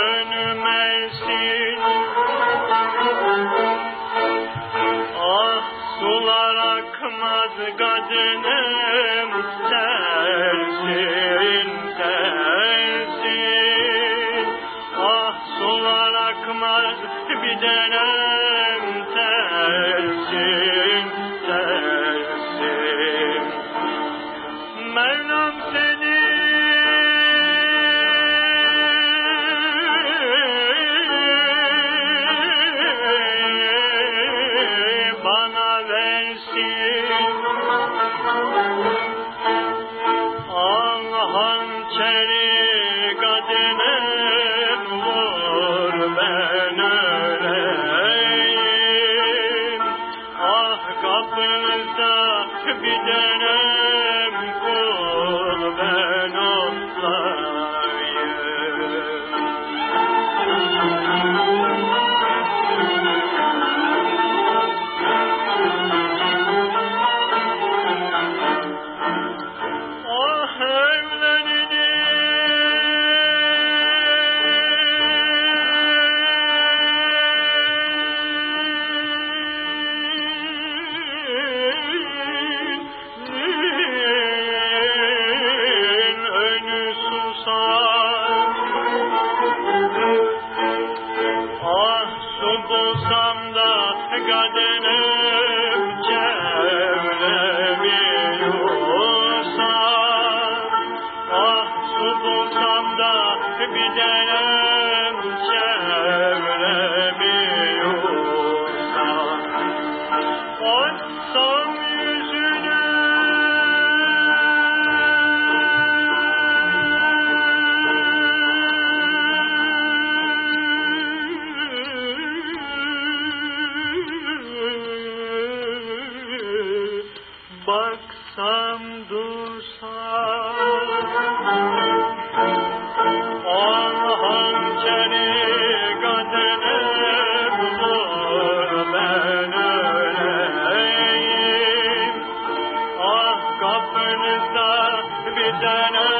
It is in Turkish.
dönmesin Ah sular akmaz kadınım sensin sensin. Ah sular akmaz bir denem sensin sensin. Mevlam seni kapınızda bir denem kul ben bulsam da kadını çevremiyorsan Ah su bulsam da bir denem çevremiyorsan Oysa Dana.